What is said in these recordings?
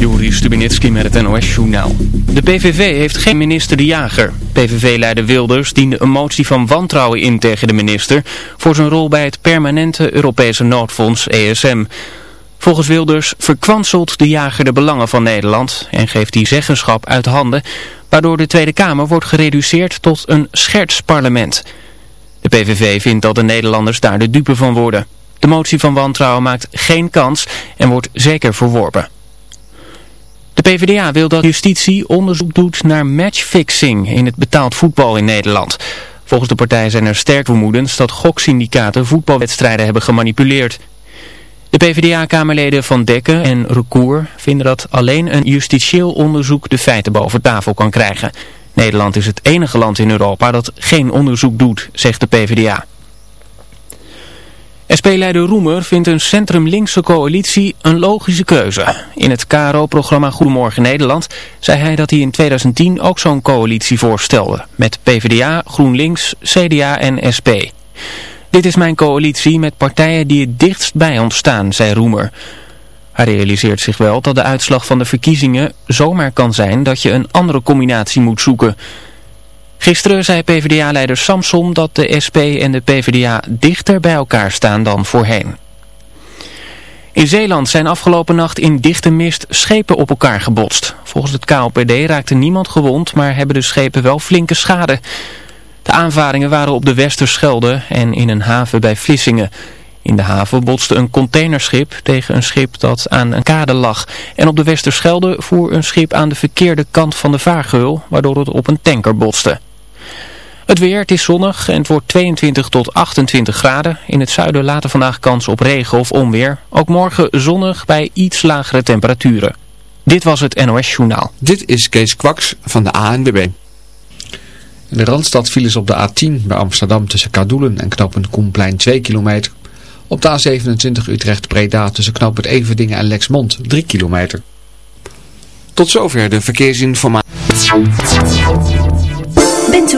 Juri Stubinitski met het NOS-journaal. De PVV heeft geen minister de jager. PVV-leider Wilders diende een motie van wantrouwen in tegen de minister... voor zijn rol bij het permanente Europese noodfonds ESM. Volgens Wilders verkwanselt de jager de belangen van Nederland... en geeft die zeggenschap uit handen... waardoor de Tweede Kamer wordt gereduceerd tot een schertsparlement. De PVV vindt dat de Nederlanders daar de dupe van worden... De motie van wantrouwen maakt geen kans en wordt zeker verworpen. De PvdA wil dat justitie onderzoek doet naar matchfixing in het betaald voetbal in Nederland. Volgens de partij zijn er sterk vermoedens dat goksyndicaten voetbalwedstrijden hebben gemanipuleerd. De PvdA-kamerleden Van Dekken en Recour vinden dat alleen een justitieel onderzoek de feiten boven tafel kan krijgen. Nederland is het enige land in Europa dat geen onderzoek doet, zegt de PvdA. SP-leider Roemer vindt een centrum-linkse coalitie een logische keuze. In het KRO-programma Goedemorgen Nederland zei hij dat hij in 2010 ook zo'n coalitie voorstelde. Met PvdA, GroenLinks, CDA en SP. Dit is mijn coalitie met partijen die het dichtst bij ons staan, zei Roemer. Hij realiseert zich wel dat de uitslag van de verkiezingen zomaar kan zijn dat je een andere combinatie moet zoeken... Gisteren zei PvdA-leider Samson dat de SP en de PvdA dichter bij elkaar staan dan voorheen. In Zeeland zijn afgelopen nacht in dichte mist schepen op elkaar gebotst. Volgens het KLPD raakte niemand gewond, maar hebben de schepen wel flinke schade. De aanvaringen waren op de Westerschelde en in een haven bij Vlissingen. In de haven botste een containerschip tegen een schip dat aan een kade lag. En op de Westerschelde voer een schip aan de verkeerde kant van de vaargeul, waardoor het op een tanker botste. Het weer, het is zonnig en het wordt 22 tot 28 graden. In het zuiden later vandaag kans op regen of onweer. Ook morgen zonnig bij iets lagere temperaturen. Dit was het NOS Journaal. Dit is Kees Kwaks van de ANWB. In de Randstad vielen ze op de A10 bij Amsterdam tussen Kadoelen en knooppunt Koenplein 2 kilometer. Op de A27 Utrecht-Breda tussen knooppunt Everdingen en Lexmond 3 kilometer. Tot zover de verkeersinformatie.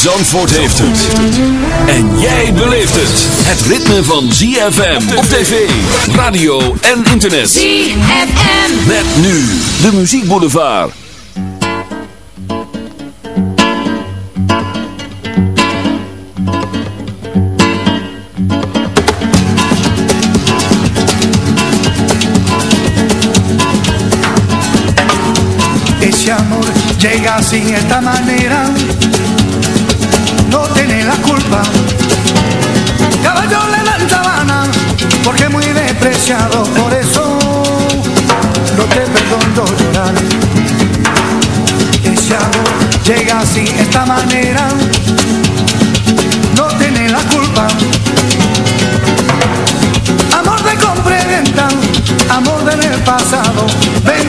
Zandvoort heeft het. En jij beleeft het. Het ritme van ZFM op tv, radio en internet. ZFM. Met nu de muziekboulevard. Ese amor llega así esta manera no tiene la culpa. Caballo le dan sabana, porque muy despreciado, por eso no te perdono llorar. Ese amor llega así, esta manera, no tiene la culpa. Amor de comprenda, amor del pasado, ven,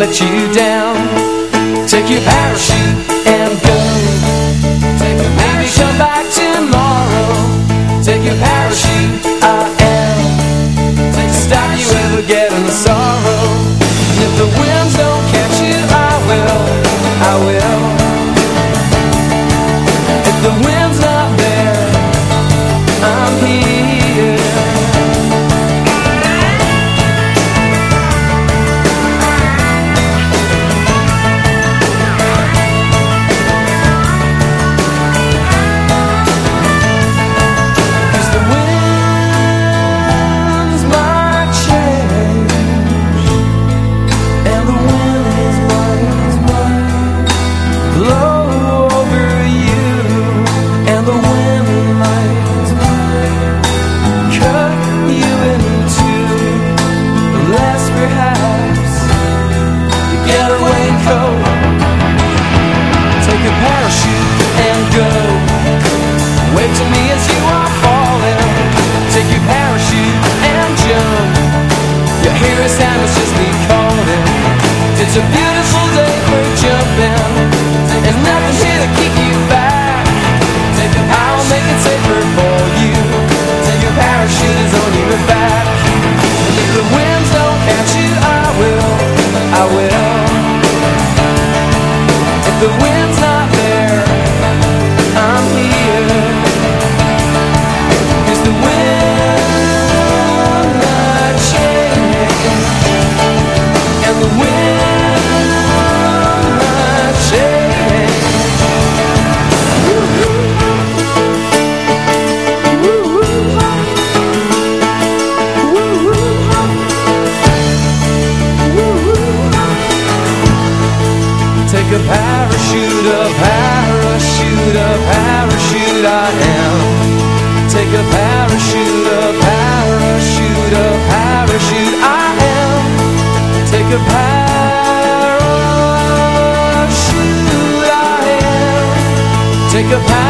let you down. Take your parachute and take a path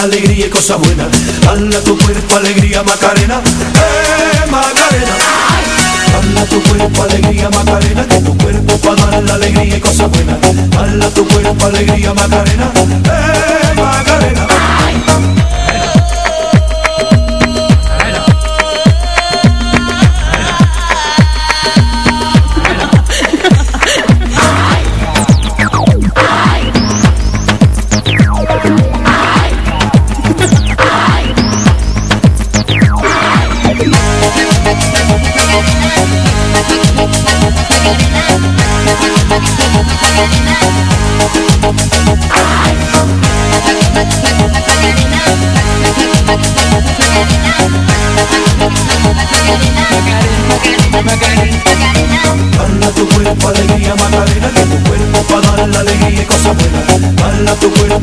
la alegría y cosa buena. Hala tu cuerpo alegría Macarena, eh Macarena. Hala tu cuerpo alegría Macarena, que tu cuerpo para dar la alegría y cosa buena. Hala tu cuerpo alegría Macarena, eh Macarena.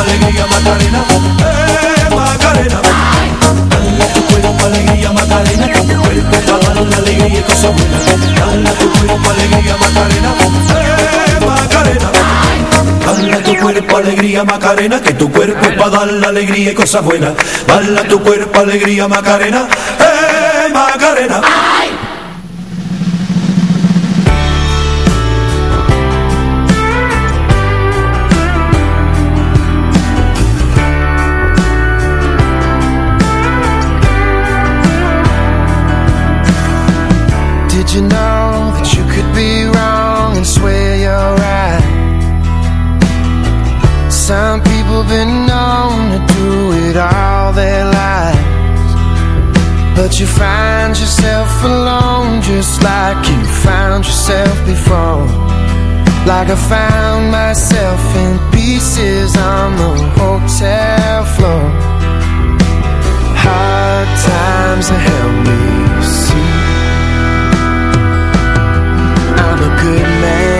alegría Macarena, eh Macarena. Dala tu cuerpo alegría Macarena, que tu cuerpo para dar la alegría y cosa buena. Dala tu cuerpo alegría Macarena, eh Macarena. Dala tu cuerpo alegría Macarena, que tu cuerpo es para dar la alegría y cosa buena. Dala tu cuerpo alegría Macarena, eh Macarena. You find yourself alone just like you found yourself before. Like I found myself in pieces on the hotel floor. Hard times have helped me see. I'm a good man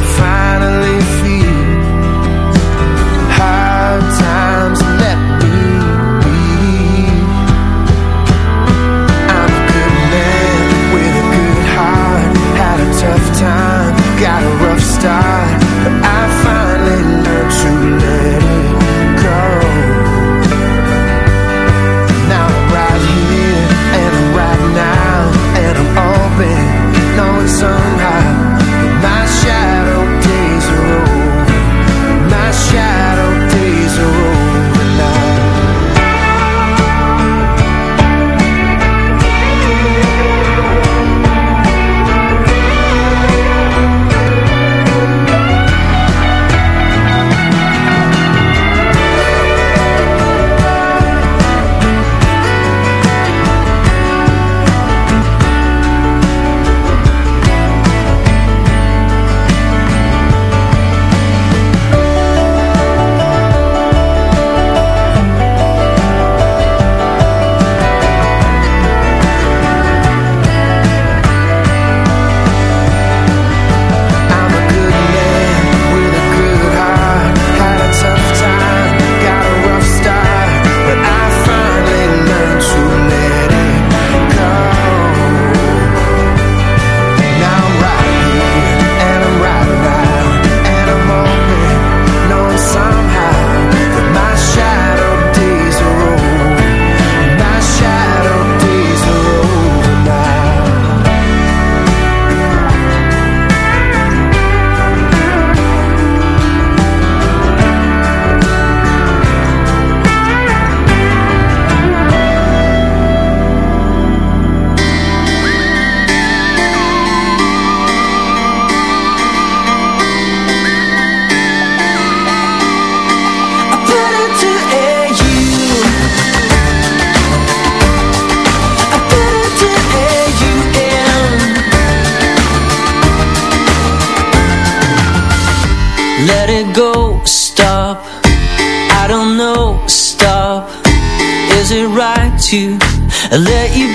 let you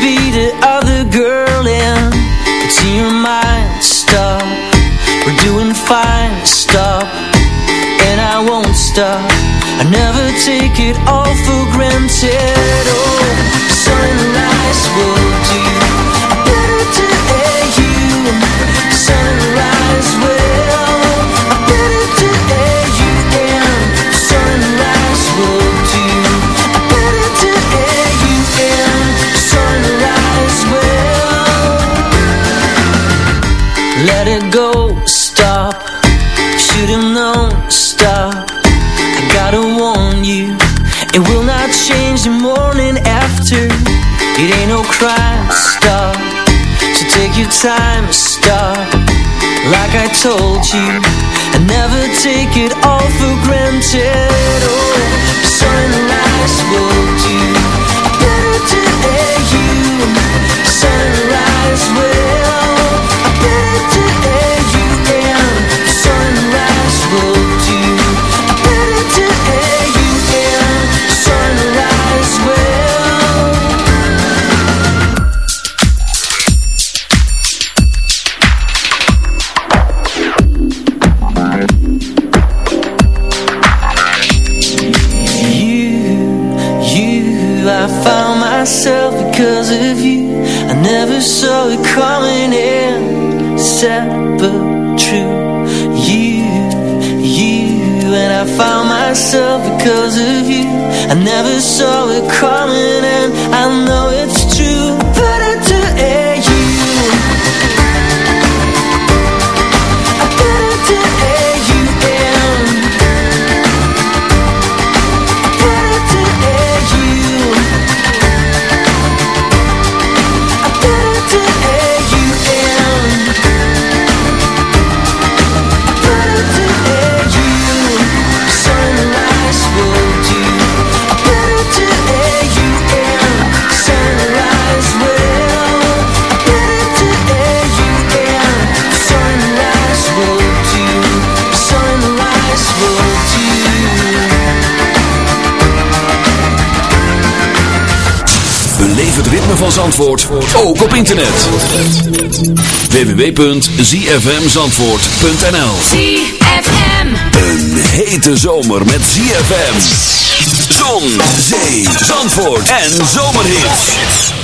time stop Like I told you I never take it all for granted. Oh, sunrise will Zandvoort ook op internet. www.zfmzandvoort.nl ZFM Een hete zomer met ZFM Zon, zee, zandvoort en zomerhit.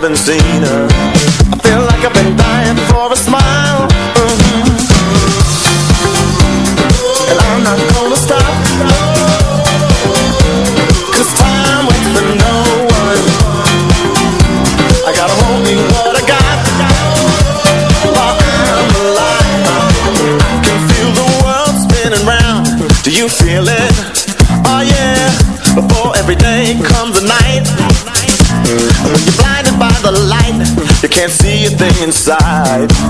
been seen her Stay inside.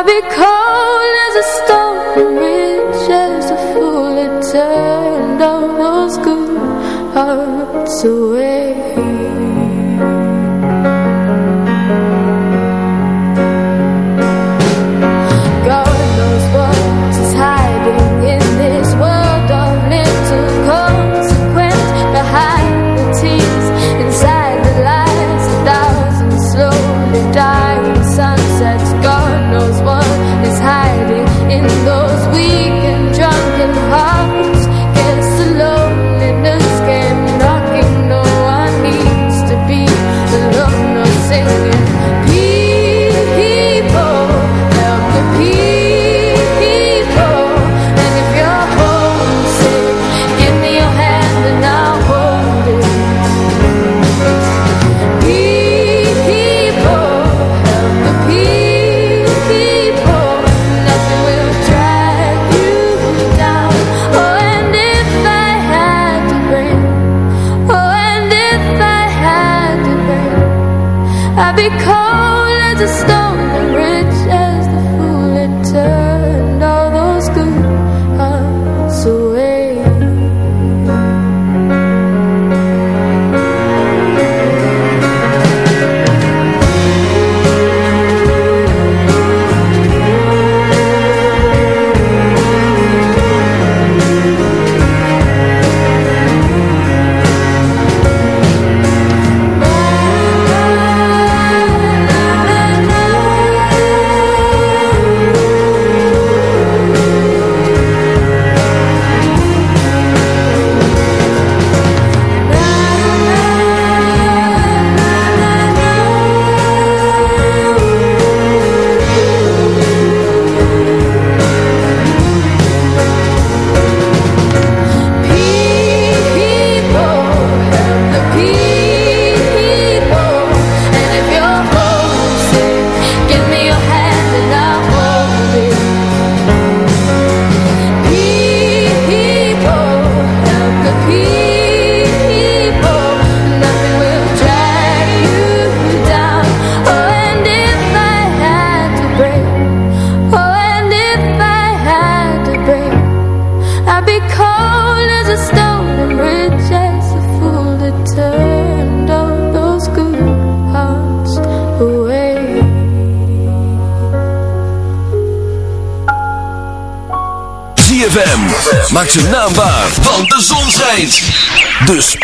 i'll be cold as a stone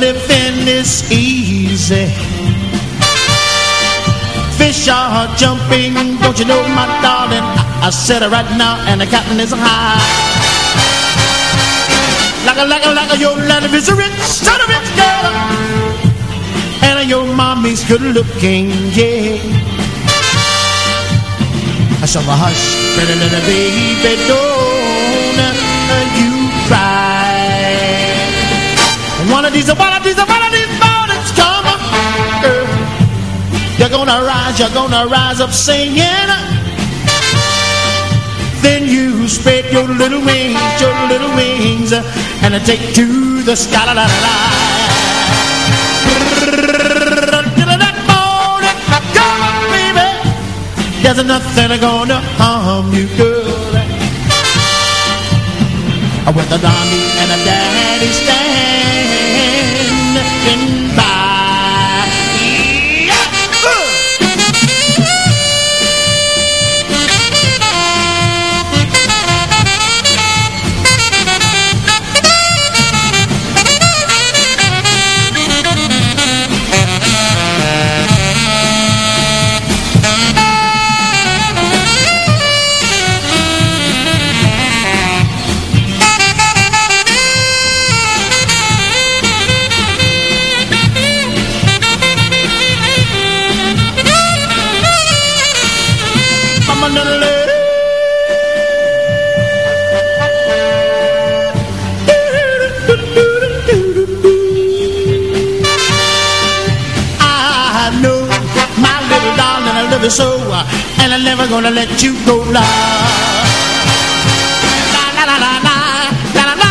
living is easy. Fish are jumping, don't you know, my darling? I, I said it right now, and the captain is high. Like a, like a, like a, your land is a rich, son of rich girl. And your mommy's good looking, yeah. I my hush, baby, don't Of these, one of these mornings come, girl. You're gonna rise, you're gonna rise up singing. Then you spread your little wings, your little wings, and take to the sky. La, la, la. There's nothing gonna harm you, girl. With the mommy and the daddy standing Ten love you uh, and I'm never gonna let you go. La la la la la la la